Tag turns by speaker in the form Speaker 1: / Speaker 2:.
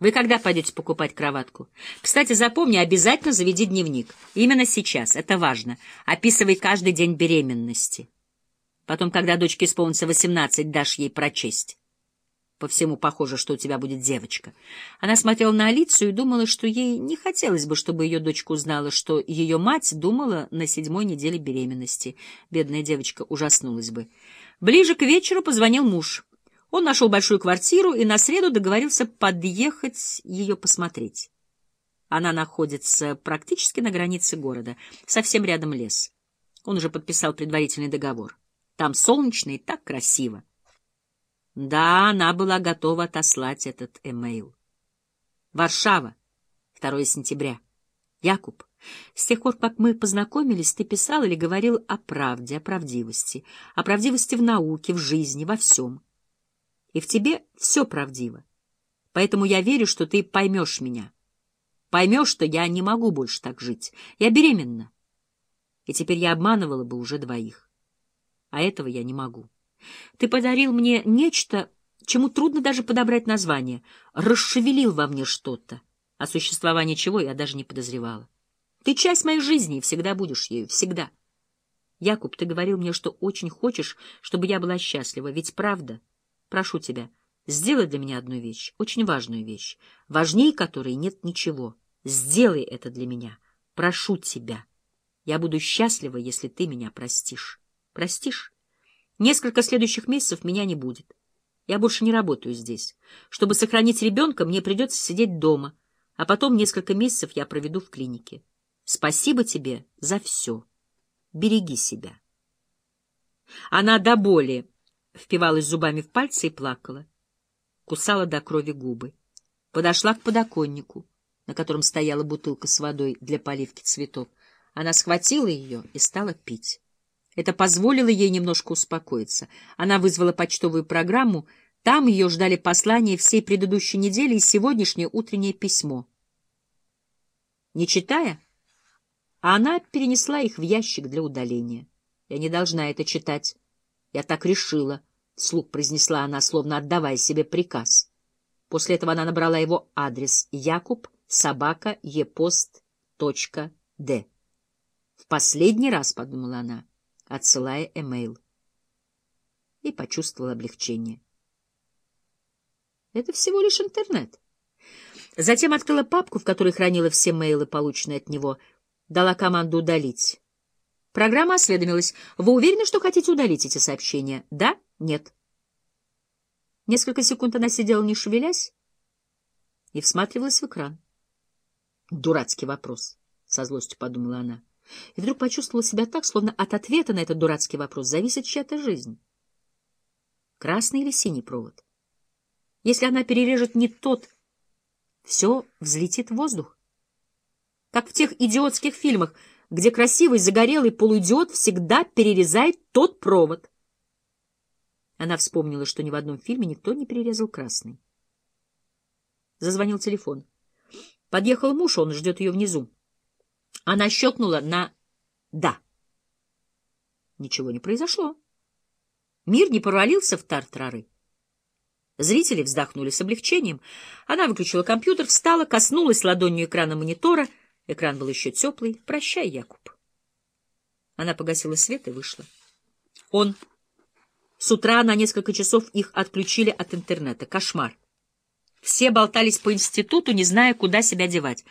Speaker 1: Вы когда пойдете покупать кроватку? Кстати, запомни, обязательно заведи дневник. Именно сейчас, это важно. Описывай каждый день беременности. Потом, когда дочке исполнится восемнадцать, дашь ей прочесть. По всему похоже, что у тебя будет девочка. Она смотрела на Алицию и думала, что ей не хотелось бы, чтобы ее дочка узнала, что ее мать думала на седьмой неделе беременности. Бедная девочка ужаснулась бы. Ближе к вечеру позвонил муж. Он нашел большую квартиру и на среду договорился подъехать ее посмотреть. Она находится практически на границе города, совсем рядом лес. Он уже подписал предварительный договор. Там солнечно и так красиво. Да, она была готова отослать этот эмейл. Варшава, 2 сентября. Якуб, с тех пор, как мы познакомились, ты писал или говорил о правде, о правдивости, о правдивости в науке, в жизни, во всем. И в тебе все правдиво. Поэтому я верю, что ты поймешь меня. Поймешь, что я не могу больше так жить. Я беременна. И теперь я обманывала бы уже двоих. А этого я не могу. Ты подарил мне нечто, чему трудно даже подобрать название, расшевелил во мне что-то, о существовании чего я даже не подозревала. Ты часть моей жизни и всегда будешь ею, всегда. Якуб, ты говорил мне, что очень хочешь, чтобы я была счастлива, ведь правда? Прошу тебя, сделай для меня одну вещь, очень важную вещь, важнее которой нет ничего. Сделай это для меня. Прошу тебя. Я буду счастлива, если ты меня простишь. Простишь? Несколько следующих месяцев меня не будет. Я больше не работаю здесь. Чтобы сохранить ребенка, мне придется сидеть дома, а потом несколько месяцев я проведу в клинике. Спасибо тебе за все. Береги себя. Она до боли впивалась зубами в пальцы и плакала. Кусала до крови губы. Подошла к подоконнику, на котором стояла бутылка с водой для поливки цветов. Она схватила ее и стала пить. Это позволило ей немножко успокоиться. Она вызвала почтовую программу. Там ее ждали послания всей предыдущей недели и сегодняшнее утреннее письмо. Не читая, она перенесла их в ящик для удаления. «Я не должна это читать. Я так решила», — вслух произнесла она, словно отдавая себе приказ. После этого она набрала его адрес якуб собака епост точка д. «В последний раз», — подумала она, — отсылая эмейл. И почувствовал облегчение. Это всего лишь интернет. Затем открыла папку, в которой хранила все мейлы, полученные от него, дала команду удалить. Программа осведомилась. Вы уверены, что хотите удалить эти сообщения? Да? Нет? Несколько секунд она сидела, не шевелясь, и всматривалась в экран. Дурацкий вопрос, — со злостью подумала она и вдруг почувствовала себя так, словно от ответа на этот дурацкий вопрос зависит чья-то жизнь. Красный или синий провод? Если она перережет не тот, все взлетит в воздух. Как в тех идиотских фильмах, где красивый загорелый полуидиот всегда перерезает тот провод. Она вспомнила, что ни в одном фильме никто не перерезал красный. Зазвонил телефон. Подъехал муж, он ждет ее внизу. Она щелкнула на «да». Ничего не произошло. Мир не провалился в тартрары. Зрители вздохнули с облегчением. Она выключила компьютер, встала, коснулась ладонью экрана монитора. Экран был еще теплый. «Прощай, Якуб». Она погасила свет и вышла. Он... С утра на несколько часов их отключили от интернета. Кошмар. Все болтались по институту, не зная, куда себя девать.